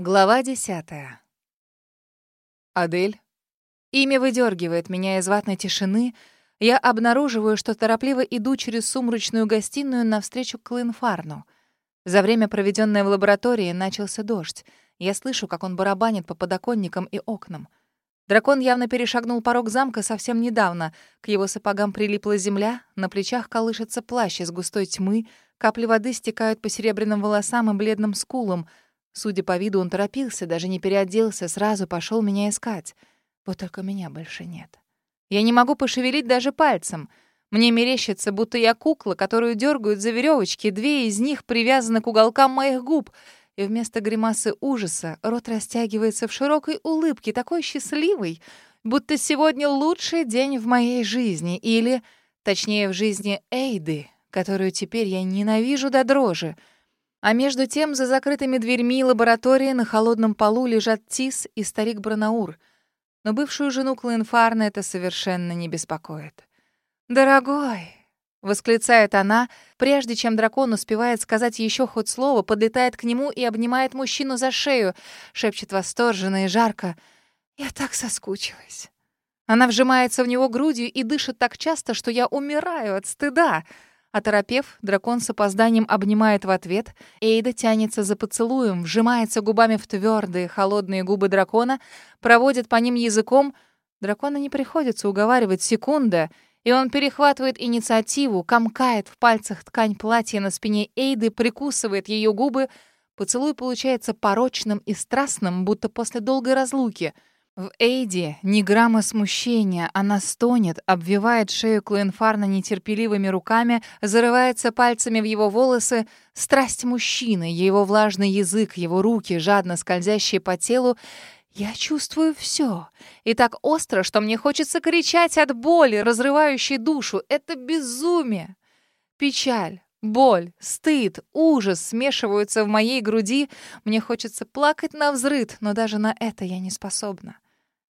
Глава десятая. Адель. Имя выдергивает меня из ватной тишины. Я обнаруживаю, что торопливо иду через сумрачную гостиную навстречу к Линфарну. За время, проведенное в лаборатории, начался дождь. Я слышу, как он барабанит по подоконникам и окнам. Дракон явно перешагнул порог замка совсем недавно. К его сапогам прилипла земля, на плечах колышется плащ из густой тьмы, капли воды стекают по серебряным волосам и бледным скулам — Судя по виду, он торопился, даже не переоделся, сразу пошел меня искать. Вот только меня больше нет. Я не могу пошевелить даже пальцем. Мне мерещится, будто я кукла, которую дергают за веревочки. Две из них привязаны к уголкам моих губ. И вместо гримасы ужаса рот растягивается в широкой улыбке, такой счастливый, будто сегодня лучший день в моей жизни. Или, точнее, в жизни Эйды, которую теперь я ненавижу до дрожи. А между тем, за закрытыми дверьми лаборатории на холодном полу лежат Тис и старик Бранаур. Но бывшую жену Клоенфарна это совершенно не беспокоит. «Дорогой!» — восклицает она, прежде чем дракон успевает сказать еще хоть слово, подлетает к нему и обнимает мужчину за шею, шепчет восторженно и жарко. «Я так соскучилась!» Она вжимается в него грудью и дышит так часто, что я умираю от стыда — Оторопев, дракон с опозданием обнимает в ответ. Эйда тянется за поцелуем, вжимается губами в твердые, холодные губы дракона, проводит по ним языком. Дракона не приходится уговаривать секунда, и он перехватывает инициативу, комкает в пальцах ткань платья на спине Эйды, прикусывает ее губы. Поцелуй получается порочным и страстным, будто после долгой разлуки — в Эйди ни грамма смущения. Она стонет, обвивает шею Клоенфарна нетерпеливыми руками, зарывается пальцами в его волосы. Страсть мужчины, его влажный язык, его руки, жадно скользящие по телу. Я чувствую все. И так остро, что мне хочется кричать от боли, разрывающей душу. Это безумие. Печаль, Боль, стыд, ужас смешиваются в моей груди. Мне хочется плакать на взрыд, но даже на это я не способна.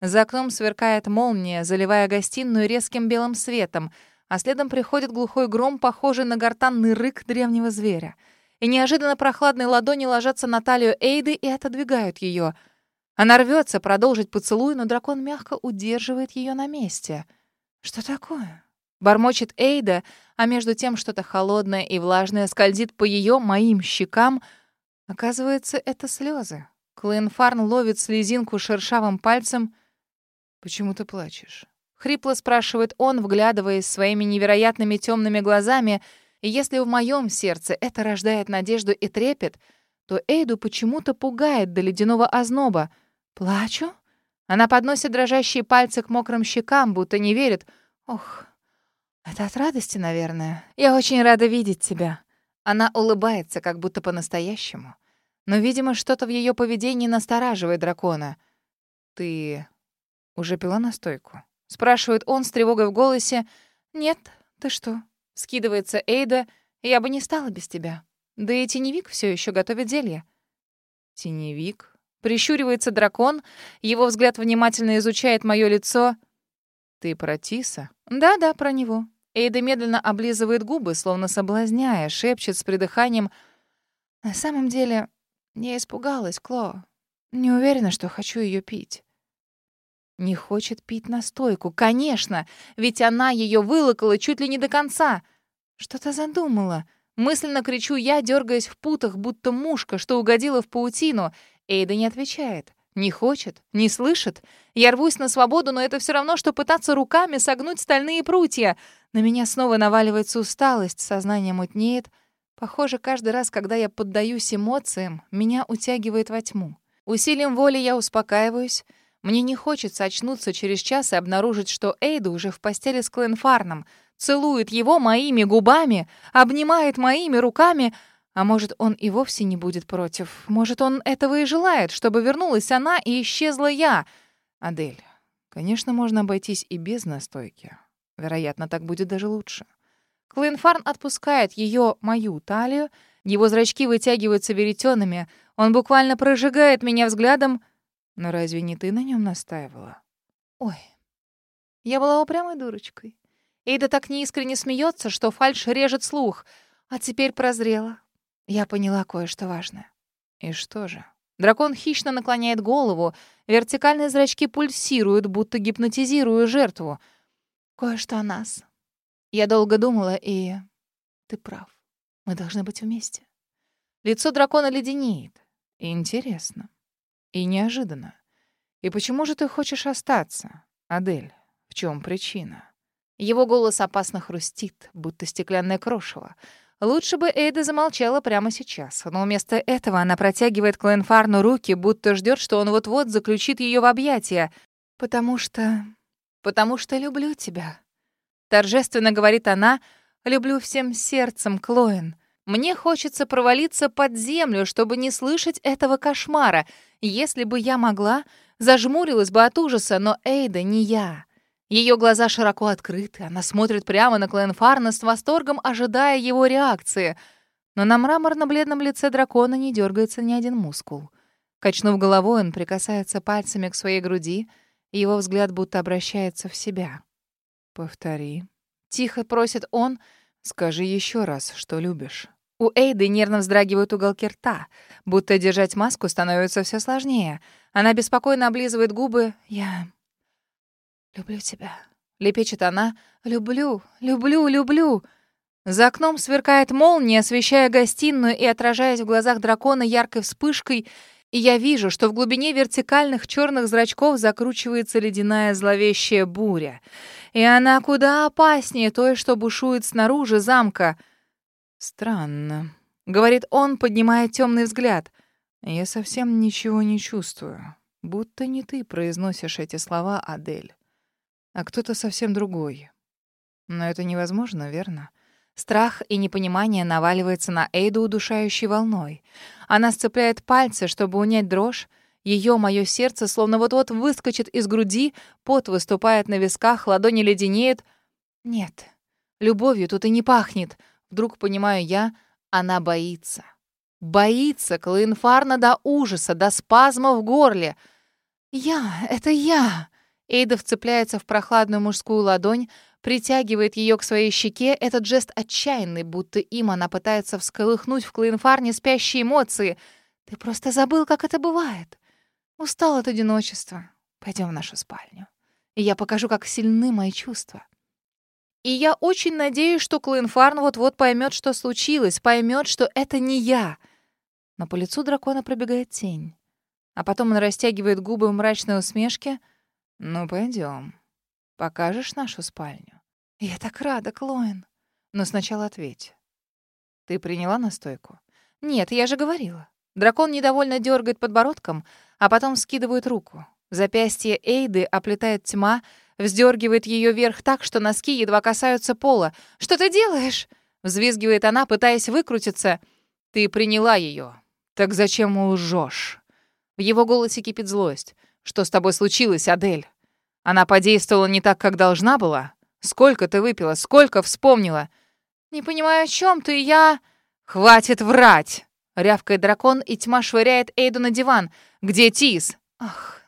За окном сверкает молния, заливая гостиную резким белым светом, а следом приходит глухой гром, похожий на гортанный рык древнего зверя. И неожиданно прохладные ладони ложатся на талию Эйды и отодвигают ее. Она рвется продолжить поцелуй, но дракон мягко удерживает ее на месте. «Что такое?» Бормочет Эйда, а между тем что-то холодное и влажное скользит по ее, моим щекам. Оказывается, это слезы. Клоенфарн ловит слезинку шершавым пальцем — «Почему ты плачешь?» — хрипло спрашивает он, вглядываясь своими невероятными темными глазами, и если в моем сердце это рождает надежду и трепет, то Эйду почему-то пугает до ледяного озноба. «Плачу?» Она подносит дрожащие пальцы к мокрым щекам, будто не верит. «Ох, это от радости, наверное. Я очень рада видеть тебя». Она улыбается, как будто по-настоящему. Но, видимо, что-то в ее поведении настораживает дракона. «Ты «Уже пила настойку?» — спрашивает он с тревогой в голосе. «Нет, ты что?» — скидывается Эйда. «Я бы не стала без тебя. Да и теневик все еще готовит зелье». «Теневик?» — прищуривается дракон. Его взгляд внимательно изучает мое лицо. «Ты про Тиса?» «Да-да, про него». Эйда медленно облизывает губы, словно соблазняя, шепчет с придыханием. «На самом деле, я испугалась, Кло. Не уверена, что хочу ее пить». Не хочет пить настойку. Конечно, ведь она ее вылокала чуть ли не до конца. Что-то задумала. Мысленно кричу я, дергаясь в путах, будто мушка, что угодила в паутину. Эйда не отвечает. Не хочет, не слышит. Я рвусь на свободу, но это все равно, что пытаться руками согнуть стальные прутья. На меня снова наваливается усталость, сознание мутнеет. Похоже, каждый раз, когда я поддаюсь эмоциям, меня утягивает во тьму. Усилием воли я успокаиваюсь, мне не хочется очнуться через час и обнаружить, что Эйда уже в постели с Кленфарном, целует его моими губами, обнимает моими руками, а может, он и вовсе не будет против. Может, он этого и желает, чтобы вернулась она и исчезла я. Адель, конечно, можно обойтись и без настойки. Вероятно, так будет даже лучше. Клинфарн отпускает ее, мою талию, его зрачки вытягиваются веретенами, он буквально прожигает меня взглядом, но разве не ты на нем настаивала? Ой, я была упрямой дурочкой. Эйда так неискренне смеется, что фальшь режет слух. А теперь прозрела. Я поняла кое-что важное. И что же? Дракон хищно наклоняет голову, вертикальные зрачки пульсируют, будто гипнотизируя жертву. Кое-что о нас. Я долго думала, и... Ты прав. Мы должны быть вместе. Лицо дракона леденеет. Интересно. И неожиданно. И почему же ты хочешь остаться, Адель? В чем причина? Его голос опасно хрустит, будто стеклянное крошево. Лучше бы Эйда замолчала прямо сейчас, но вместо этого она протягивает к руки, будто ждет, что он вот-вот заключит ее в объятия. «Потому что... потому что люблю тебя», — торжественно говорит она, «люблю всем сердцем, Клоэн. Мне хочется провалиться под землю, чтобы не слышать этого кошмара. Если бы я могла, зажмурилась бы от ужаса, но Эйда не я». Ее глаза широко открыты, она смотрит прямо на Кленфарна с восторгом, ожидая его реакции. Но на мраморно-бледном лице дракона не дергается ни один мускул. Качнув головой, он прикасается пальцами к своей груди, и его взгляд будто обращается в себя. «Повтори». Тихо просит он, «Скажи еще раз, что любишь». У Эйды нервно вздрагивают уголки рта, будто держать маску становится все сложнее. Она беспокойно облизывает губы. «Я «Люблю тебя», — лепечет она. «Люблю, люблю, люблю». За окном сверкает молния, освещая гостиную и отражаясь в глазах дракона яркой вспышкой, и я вижу, что в глубине вертикальных черных зрачков закручивается ледяная зловещая буря. И она куда опаснее той, что бушует снаружи замка. «Странно», — говорит он, поднимая темный взгляд. «Я совсем ничего не чувствую. Будто не ты произносишь эти слова, Адель а кто-то совсем другой. Но это невозможно, верно? Страх и непонимание наваливается на Эйду удушающей волной. Она сцепляет пальцы, чтобы унять дрожь. Ее мое сердце словно вот-вот выскочит из груди, пот выступает на висках, ладони леденеют. Нет, любовью тут и не пахнет. Вдруг понимаю я, она боится. Боится Клоинфарна до ужаса, до спазма в горле. «Я, это я!» Эйда вцепляется в прохладную мужскую ладонь, притягивает ее к своей щеке. Этот жест отчаянный, будто им она пытается всколыхнуть в Клоинфарне спящие эмоции. «Ты просто забыл, как это бывает. Устал от одиночества. Пойдем в нашу спальню, и я покажу, как сильны мои чувства». И я очень надеюсь, что Клоинфарн вот-вот поймет, что случилось, поймет, что это не я. Но по лицу дракона пробегает тень. А потом он растягивает губы в мрачной усмешке — «Ну, пойдем. Покажешь нашу спальню?» «Я так рада, Клоэн. Но сначала ответь. Ты приняла настойку?» «Нет, я же говорила». Дракон недовольно дергает подбородком, а потом скидывает руку. Запястье Эйды оплетает тьма, вздергивает ее вверх так, что носки едва касаются пола. «Что ты делаешь?» — взвизгивает она, пытаясь выкрутиться. «Ты приняла ее. Так зачем лжешь?» В его голосе кипит злость. «Что с тобой случилось, Адель?» Она подействовала не так, как должна была? Сколько ты выпила? Сколько вспомнила? Не понимаю, о чем ты, я... Хватит врать! Рявкает дракон, и тьма швыряет Эйду на диван. Где Тис? Ах,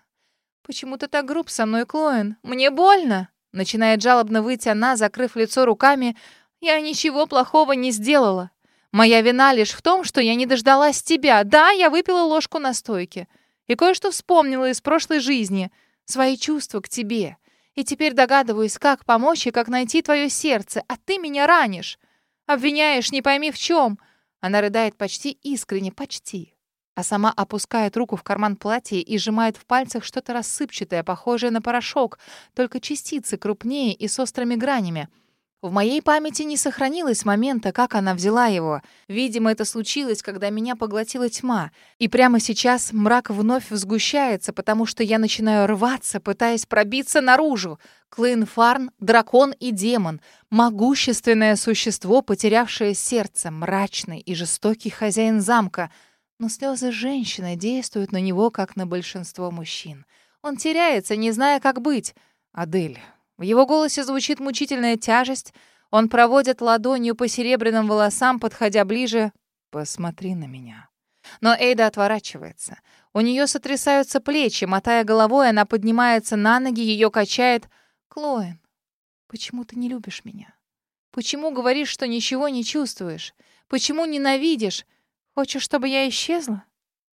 почему ты так груб со мной, Клоэн? Мне больно. Начинает жалобно выйти она, закрыв лицо руками. Я ничего плохого не сделала. Моя вина лишь в том, что я не дождалась тебя. Да, я выпила ложку настойки. И кое-что вспомнила из прошлой жизни — свои чувства к тебе. И теперь догадываюсь, как помочь и как найти твое сердце, а ты меня ранишь. Обвиняешь, не пойми в чем. Она рыдает почти искренне, почти. А сама опускает руку в карман платья и сжимает в пальцах что-то рассыпчатое, похожее на порошок, только частицы крупнее и с острыми гранями — в моей памяти не сохранилось момента, как она взяла его. Видимо, это случилось, когда меня поглотила тьма. И прямо сейчас мрак вновь сгущается, потому что я начинаю рваться, пытаясь пробиться наружу. Клейн Фарн — дракон и демон. Могущественное существо, потерявшее сердце, мрачный и жестокий хозяин замка. Но слезы женщины действуют на него, как на большинство мужчин. Он теряется, не зная, как быть. «Адель, в его голосе звучит мучительная тяжесть. Он проводит ладонью по серебряным волосам, подходя ближе. «Посмотри на меня». Но Эйда отворачивается. У нее сотрясаются плечи. Мотая головой, она поднимается на ноги, ее качает. «Клоэн, почему ты не любишь меня? Почему говоришь, что ничего не чувствуешь? Почему ненавидишь? Хочешь, чтобы я исчезла?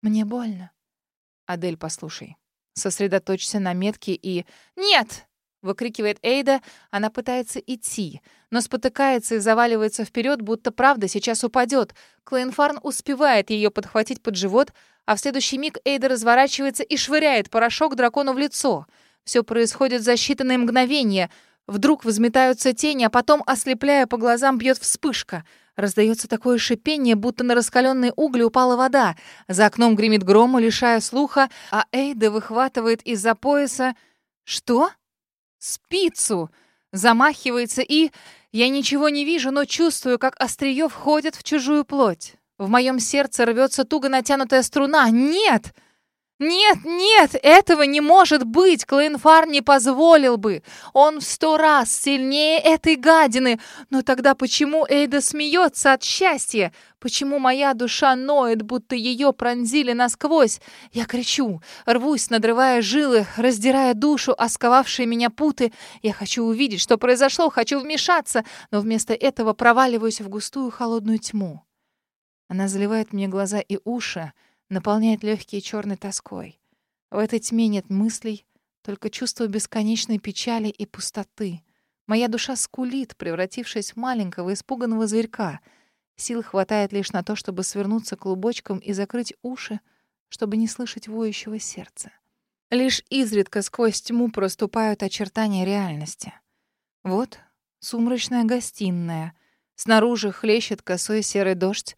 Мне больно». Адель, послушай. Сосредоточься на метке и... Нет! Выкрикивает Эйда. Она пытается идти, но спотыкается и заваливается вперед, будто правда сейчас упадет. Клейнфарн успевает ее подхватить под живот, а в следующий миг Эйда разворачивается и швыряет порошок дракону в лицо. Все происходит за считанные мгновения. Вдруг взметаются тени, а потом, ослепляя по глазам, бьет вспышка. Раздается такое шипение, будто на раскаленные угли упала вода. За окном гремит гром, лишая слуха, а Эйда выхватывает из-за пояса... Что? Спицу! Замахивается и... Я ничего не вижу, но чувствую, как острие входит в чужую плоть. В моем сердце рвется туго натянутая струна. Нет! «Нет, нет, этого не может быть! Клейнфар не позволил бы! Он в сто раз сильнее этой гадины! Но тогда почему Эйда смеется от счастья? Почему моя душа ноет, будто ее пронзили насквозь? Я кричу, рвусь, надрывая жилы, раздирая душу, осковавшие меня путы. Я хочу увидеть, что произошло, хочу вмешаться, но вместо этого проваливаюсь в густую холодную тьму. Она заливает мне глаза и уши, наполняет легкие черной тоской. В этой тьме нет мыслей, только чувство бесконечной печали и пустоты. Моя душа скулит, превратившись в маленького испуганного зверька. Сил хватает лишь на то, чтобы свернуться клубочком и закрыть уши, чтобы не слышать воющего сердца. Лишь изредка сквозь тьму проступают очертания реальности. Вот сумрачная гостиная. Снаружи хлещет косой серый дождь,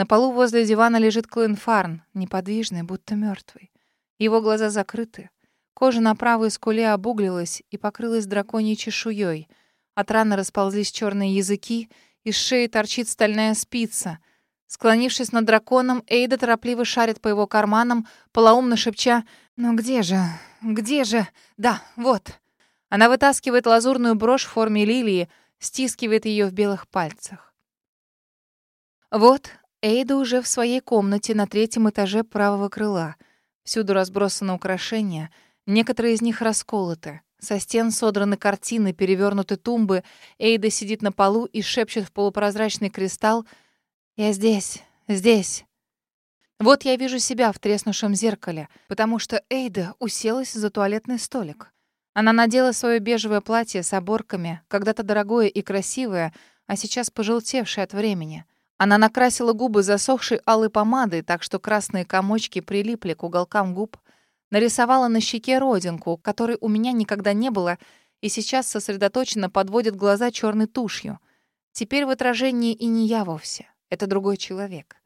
на полу возле дивана лежит Клин Фарн, неподвижный, будто мертвый. Его глаза закрыты. Кожа на правой скуле обуглилась и покрылась драконьей чешуей. От раны расползлись черные языки, из шеи торчит стальная спица. Склонившись над драконом, Эйда торопливо шарит по его карманам, полоумно шепча «Ну где же? Где же? Да, вот». Она вытаскивает лазурную брошь в форме лилии, стискивает ее в белых пальцах. Вот Эйда уже в своей комнате на третьем этаже правого крыла. Всюду разбросаны украшения, некоторые из них расколоты. Со стен содраны картины, перевернуты тумбы. Эйда сидит на полу и шепчет в полупрозрачный кристалл «Я здесь, здесь». Вот я вижу себя в треснувшем зеркале, потому что Эйда уселась за туалетный столик. Она надела свое бежевое платье с оборками, когда-то дорогое и красивое, а сейчас пожелтевшее от времени. Она накрасила губы засохшей алой помадой, так что красные комочки прилипли к уголкам губ. Нарисовала на щеке родинку, которой у меня никогда не было, и сейчас сосредоточенно подводит глаза черной тушью. Теперь в отражении и не я вовсе. Это другой человек.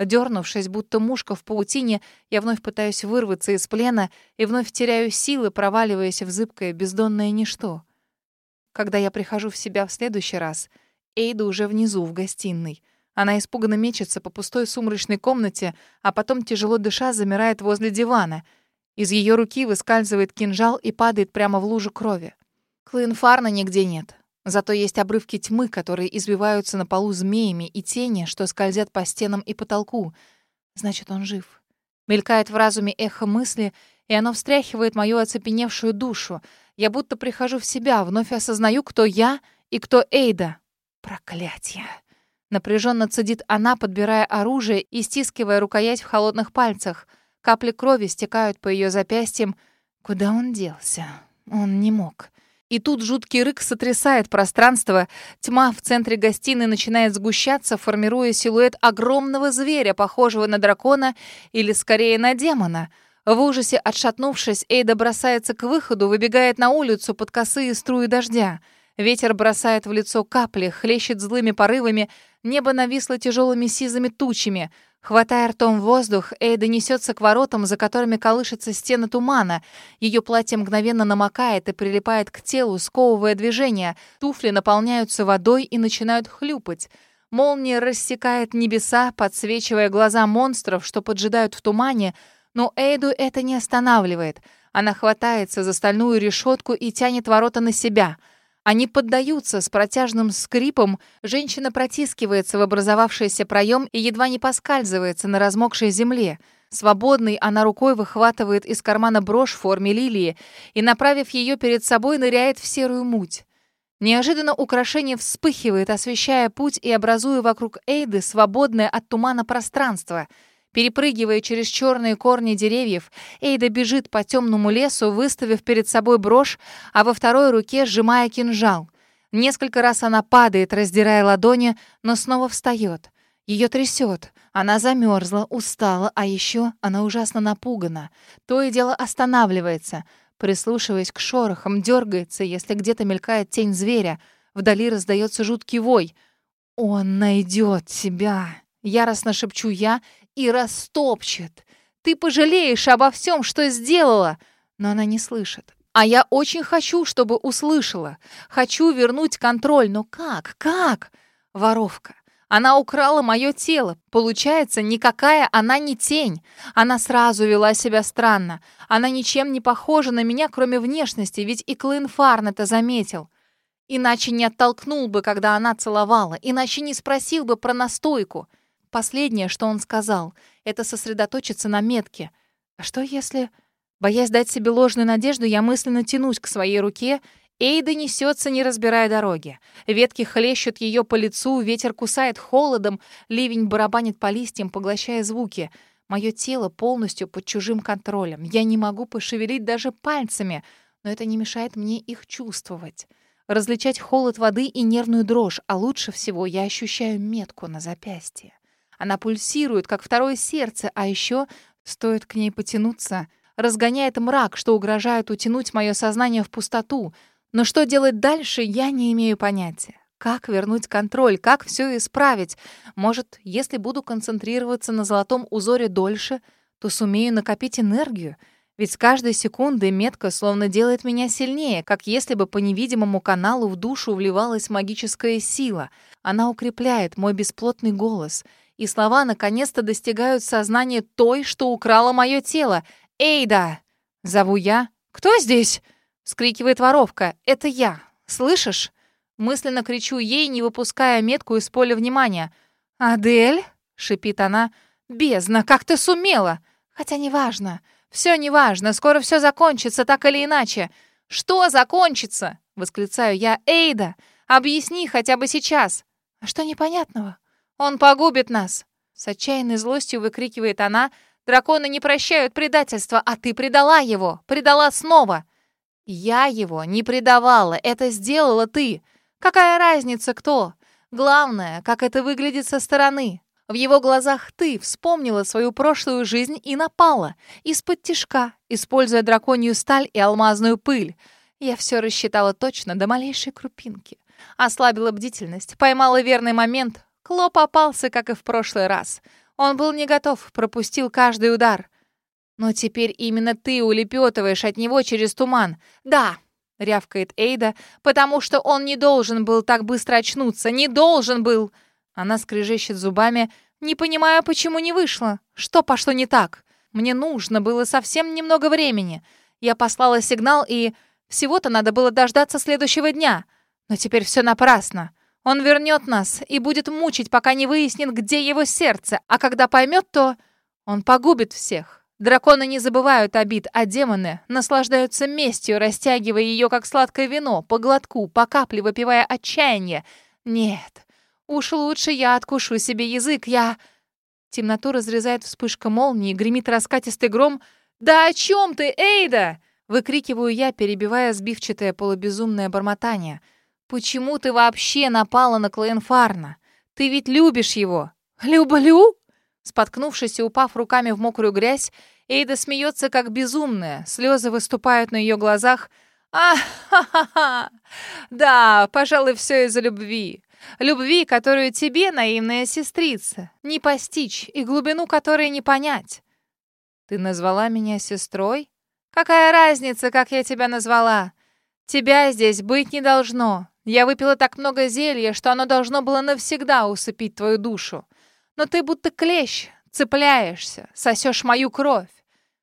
Дернувшись, будто мушка в паутине, я вновь пытаюсь вырваться из плена и вновь теряю силы, проваливаясь в зыбкое бездонное ничто. Когда я прихожу в себя в следующий раз, Эйда уже внизу, в гостиной. Она испуганно мечется по пустой сумрачной комнате, а потом, тяжело дыша, замирает возле дивана. Из ее руки выскальзывает кинжал и падает прямо в лужу крови. Клинфарна нигде нет. Зато есть обрывки тьмы, которые избиваются на полу змеями, и тени, что скользят по стенам и потолку. Значит, он жив. Мелькает в разуме эхо мысли, и оно встряхивает мою оцепеневшую душу. Я будто прихожу в себя, вновь осознаю, кто я и кто Эйда. Проклятье. Напряженно цедит она, подбирая оружие и стискивая рукоять в холодных пальцах. Капли крови стекают по ее запястьям. Куда он делся? Он не мог. И тут жуткий рык сотрясает пространство. Тьма в центре гостиной начинает сгущаться, формируя силуэт огромного зверя, похожего на дракона или скорее на демона. В ужасе отшатнувшись, Эйда бросается к выходу, выбегает на улицу под косые струи дождя. Ветер бросает в лицо капли, хлещет злыми порывами. Небо нависло тяжелыми сизыми тучами. Хватая ртом воздух, Эйда несется к воротам, за которыми колышется стена тумана. Ее платье мгновенно намокает и прилипает к телу, сковывая движение. Туфли наполняются водой и начинают хлюпать. Молния рассекает небеса, подсвечивая глаза монстров, что поджидают в тумане, но Эйду это не останавливает. Она хватается за стальную решетку и тянет ворота на себя — они поддаются с протяжным скрипом, женщина протискивается в образовавшийся проем и едва не поскальзывается на размокшей земле. Свободной она рукой выхватывает из кармана брошь в форме лилии и, направив ее перед собой, ныряет в серую муть. Неожиданно украшение вспыхивает, освещая путь и образуя вокруг Эйды свободное от тумана пространство. Перепрыгивая через черные корни деревьев, Эйда бежит по темному лесу, выставив перед собой брошь, а во второй руке сжимая кинжал. Несколько раз она падает, раздирая ладони, но снова встает. Ее трясет. Она замерзла, устала, а еще она ужасно напугана. То и дело останавливается, прислушиваясь к шорохам, дергается, если где-то мелькает тень зверя. Вдали раздается жуткий вой. «Он найдет тебя!» — яростно шепчу я и растопчет. Ты пожалеешь обо всем, что сделала!» Но она не слышит. А я очень хочу, чтобы услышала. Хочу вернуть контроль. Но как? Как? Воровка. Она украла мое тело. Получается, никакая она не тень. Она сразу вела себя странно. Она ничем не похожа на меня, кроме внешности, ведь и Клин Фарн это заметил. Иначе не оттолкнул бы, когда она целовала, иначе не спросил бы про настойку. Последнее, что он сказал, это сосредоточиться на метке. А что если... Боясь дать себе ложную надежду, я мысленно тянусь к своей руке. Эйда несется, не разбирая дороги. Ветки хлещут ее по лицу, ветер кусает холодом, ливень барабанит по листьям, поглощая звуки. Мое тело полностью под чужим контролем. Я не могу пошевелить даже пальцами, но это не мешает мне их чувствовать. Различать холод воды и нервную дрожь, а лучше всего я ощущаю метку на запястье. Она пульсирует, как второе сердце, а еще, стоит к ней потянуться, разгоняет мрак, что угрожает утянуть мое сознание в пустоту. Но что делать дальше, я не имею понятия. Как вернуть контроль, как все исправить? Может, если буду концентрироваться на золотом узоре дольше, то сумею накопить энергию? Ведь с каждой секундой метка словно делает меня сильнее, как если бы по невидимому каналу в душу вливалась магическая сила. Она укрепляет мой бесплотный голос — и слова наконец-то достигают сознания той, что украла мое тело. «Эйда!» — зову я. «Кто здесь?» — скрикивает воровка. «Это я. Слышишь?» Мысленно кричу ей, не выпуская метку из поля внимания. «Адель?» — шипит она. «Бездна, как ты сумела?» «Хотя неважно. Все неважно. Скоро все закончится, так или иначе». «Что закончится?» — восклицаю я. «Эйда, объясни хотя бы сейчас». «А что непонятного?» Он погубит нас!» С отчаянной злостью выкрикивает она. «Драконы не прощают предательства, а ты предала его! Предала снова!» «Я его не предавала, это сделала ты! Какая разница, кто? Главное, как это выглядит со стороны!» В его глазах ты вспомнила свою прошлую жизнь и напала. Из-под тишка, используя драконью сталь и алмазную пыль. Я все рассчитала точно до малейшей крупинки. Ослабила бдительность, поймала верный момент, Кло попался, как и в прошлый раз. Он был не готов, пропустил каждый удар. Но теперь именно ты улепетываешь от него через туман. Да, рявкает Эйда, потому что он не должен был так быстро очнуться, не должен был. Она скрежещет зубами, не понимая, почему не вышло. Что пошло не так? Мне нужно было совсем немного времени. Я послала сигнал, и всего-то надо было дождаться следующего дня. Но теперь все напрасно. Он вернет нас и будет мучить, пока не выяснит, где его сердце, а когда поймет, то он погубит всех. Драконы не забывают обид, а демоны наслаждаются местью, растягивая ее, как сладкое вино, по глотку, по капле выпивая отчаяние. Нет, уж лучше я откушу себе язык, я... Темноту разрезает вспышка молнии, гремит раскатистый гром. «Да о чем ты, Эйда?» Выкрикиваю я, перебивая сбивчатое полубезумное бормотание — «Почему ты вообще напала на Клоенфарна? Ты ведь любишь его!» «Люблю?» Споткнувшись и упав руками в мокрую грязь, Эйда смеется как безумная, слезы выступают на ее глазах. «А-ха-ха-ха! Да, пожалуй, все из-за любви. Любви, которую тебе, наивная сестрица, не постичь и глубину которой не понять. Ты назвала меня сестрой? Какая разница, как я тебя назвала? Тебя здесь быть не должно. Я выпила так много зелья, что оно должно было навсегда усыпить твою душу. Но ты будто клещ, цепляешься, сосешь мою кровь.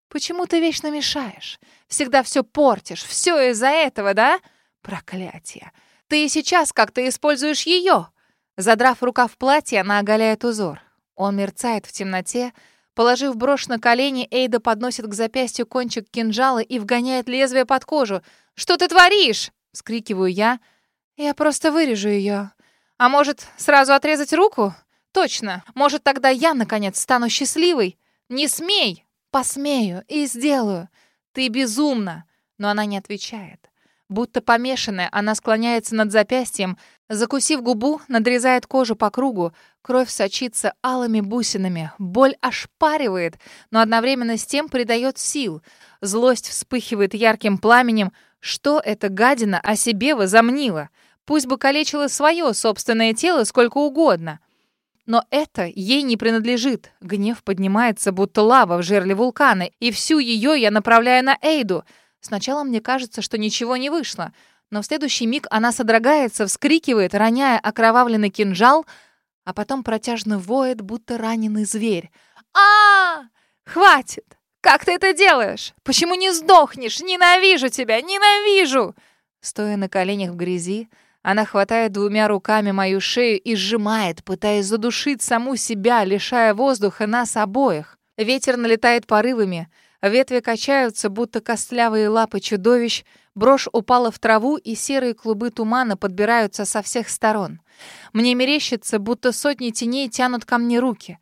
Почему ты вечно мешаешь? Всегда все портишь. Все из-за этого, да? Проклятие. Ты и сейчас как-то используешь ее. Задрав рукав платья, она оголяет узор. Он мерцает в темноте. Положив брошь на колени, Эйда подносит к запястью кончик кинжала и вгоняет лезвие под кожу. «Что ты творишь?» — вскрикиваю я — я просто вырежу ее. А может, сразу отрезать руку? точно. Может, тогда я, наконец, стану счастливой? Не смей! Посмею и сделаю. Ты безумна!» Но она не отвечает. Будто помешанная, она склоняется над запястьем, закусив губу, надрезает кожу по кругу, кровь сочится алыми бусинами, боль ошпаривает, но одновременно с тем придает сил. Злость вспыхивает ярким пламенем. Что эта гадина о себе возомнила? Пусть бы калечила свое собственное тело сколько угодно. Но это ей не принадлежит. Гнев поднимается, будто лава в жерле вулкана, и всю ее я направляю на Эйду — Сначала мне кажется, что ничего не вышло, но в следующий миг она содрогается, вскрикивает, роняя окровавленный кинжал, а потом протяжно воет, будто раненый зверь. а, Хватит! Как ты это делаешь? Почему не сдохнешь? Ненавижу тебя! Ненавижу!» Стоя на коленях в грязи, она хватает двумя руками мою шею и сжимает, пытаясь задушить саму себя, лишая воздуха нас обоих. Ветер налетает порывами — Ветви качаются, будто костлявые лапы чудовищ, брошь упала в траву, и серые клубы тумана подбираются со всех сторон. Мне мерещится, будто сотни теней тянут ко мне руки.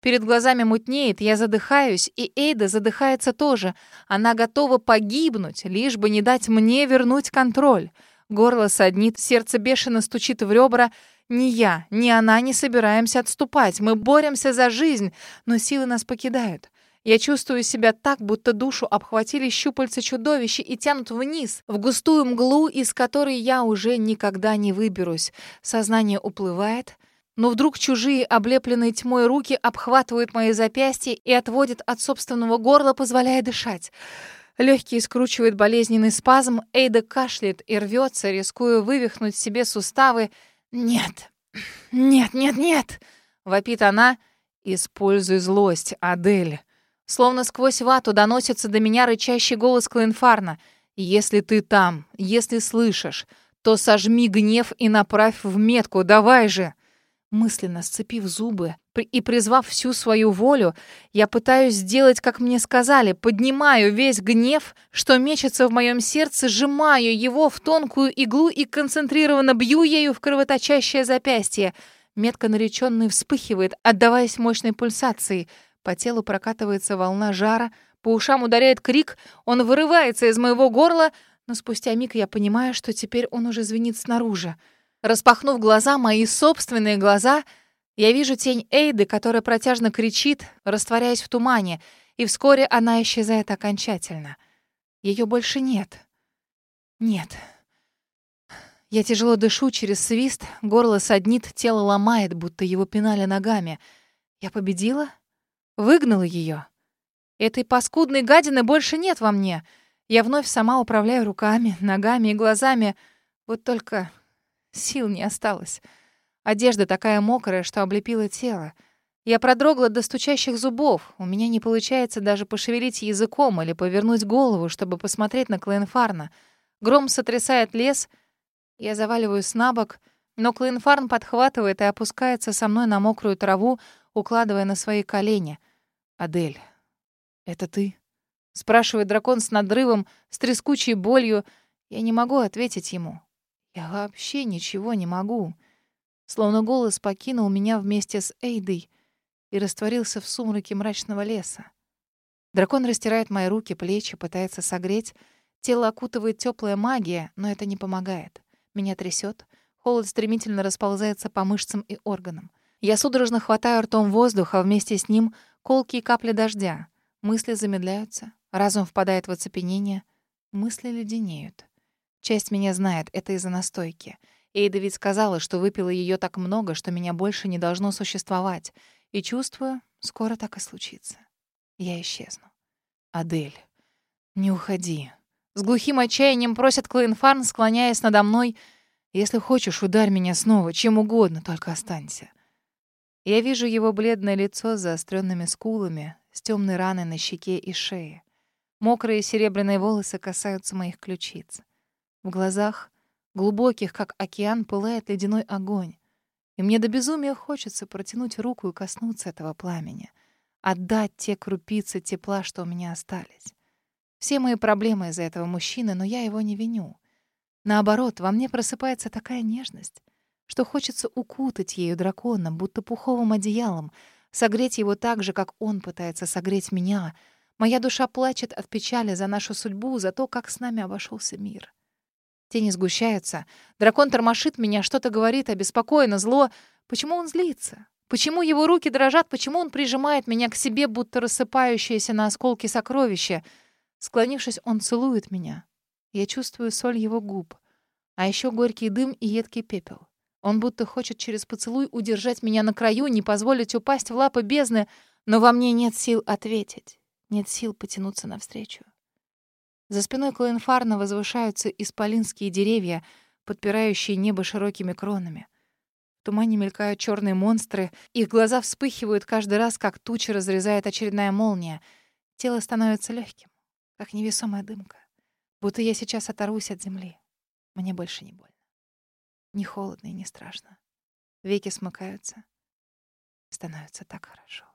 Перед глазами мутнеет, я задыхаюсь, и Эйда задыхается тоже. Она готова погибнуть, лишь бы не дать мне вернуть контроль. Горло саднит, сердце бешено стучит в ребра. Ни я, ни она не собираемся отступать. Мы боремся за жизнь, но силы нас покидают. Я чувствую себя так, будто душу обхватили щупальца чудовища и тянут вниз, в густую мглу, из которой я уже никогда не выберусь. Сознание уплывает, но вдруг чужие, облепленные тьмой руки обхватывают мои запястья и отводят от собственного горла, позволяя дышать. Легкие скручивает болезненный спазм, Эйда кашляет и рвется, рискуя вывихнуть себе суставы. «Нет, нет, нет, нет!» — вопит она. «Используй злость, Адель». Словно сквозь вату доносится до меня рычащий голос Клинфарна. «Если ты там, если слышишь, то сожми гнев и направь в метку, давай же!» Мысленно сцепив зубы и призвав всю свою волю, я пытаюсь сделать, как мне сказали, поднимаю весь гнев, что мечется в моем сердце, сжимаю его в тонкую иглу и концентрированно бью ею в кровоточащее запястье. Метка нареченной вспыхивает, отдаваясь мощной пульсации — по телу прокатывается волна жара, по ушам ударяет крик, он вырывается из моего горла, но спустя миг я понимаю, что теперь он уже звенит снаружи. Распахнув глаза, мои собственные глаза, я вижу тень Эйды, которая протяжно кричит, растворяясь в тумане, и вскоре она исчезает окончательно. Ее больше нет. Нет. Я тяжело дышу через свист, горло саднит, тело ломает, будто его пинали ногами. Я победила? Выгнала ее. Этой паскудной гадины больше нет во мне. Я вновь сама управляю руками, ногами и глазами. Вот только сил не осталось. Одежда такая мокрая, что облепила тело. Я продрогла до стучащих зубов. У меня не получается даже пошевелить языком или повернуть голову, чтобы посмотреть на Клейнфарна. Гром сотрясает лес. Я заваливаюсь на бок, но Клейнфарн подхватывает и опускается со мной на мокрую траву, укладывая на свои колени — «Адель, это ты?» — спрашивает дракон с надрывом, с трескучей болью. Я не могу ответить ему. Я вообще ничего не могу. Словно голос покинул меня вместе с Эйдой и растворился в сумраке мрачного леса. Дракон растирает мои руки, плечи, пытается согреть. Тело окутывает теплая магия, но это не помогает. Меня трясет. Холод стремительно расползается по мышцам и органам. Я судорожно хватаю ртом воздух, а вместе с ним колкие капли дождя. Мысли замедляются, разум впадает в оцепенение, мысли леденеют. Часть меня знает, это из-за настойки. Эйда ведь сказала, что выпила ее так много, что меня больше не должно существовать. И чувствую, скоро так и случится. Я исчезну. Адель, не уходи. С глухим отчаянием просит Клейнфарн, склоняясь надо мной. Если хочешь, ударь меня снова, чем угодно, только останься. Я вижу его бледное лицо с заостренными скулами, с темной раной на щеке и шее. Мокрые серебряные волосы касаются моих ключиц. В глазах, глубоких, как океан, пылает ледяной огонь. И мне до безумия хочется протянуть руку и коснуться этого пламени. Отдать те крупицы тепла, что у меня остались. Все мои проблемы из-за этого мужчины, но я его не виню. Наоборот, во мне просыпается такая нежность, что хочется укутать ею дракона, будто пуховым одеялом, согреть его так же, как он пытается согреть меня. Моя душа плачет от печали за нашу судьбу, за то, как с нами обошелся мир. Тени сгущаются. Дракон тормошит меня, что-то говорит, обеспокоенно, зло. Почему он злится? Почему его руки дрожат? Почему он прижимает меня к себе, будто рассыпающееся на осколки сокровище? Склонившись, он целует меня. Я чувствую соль его губ. А еще горький дым и едкий пепел. Он будто хочет через поцелуй удержать меня на краю, не позволить упасть в лапы бездны, но во мне нет сил ответить, нет сил потянуться навстречу. За спиной Клоенфарна возвышаются исполинские деревья, подпирающие небо широкими кронами. В тумане мелькают черные монстры, их глаза вспыхивают каждый раз, как туча разрезает очередная молния. Тело становится легким, как невесомая дымка, будто я сейчас оторвусь от земли. Мне больше не больно. Не холодно и не страшно. Веки смыкаются. Становится так хорошо.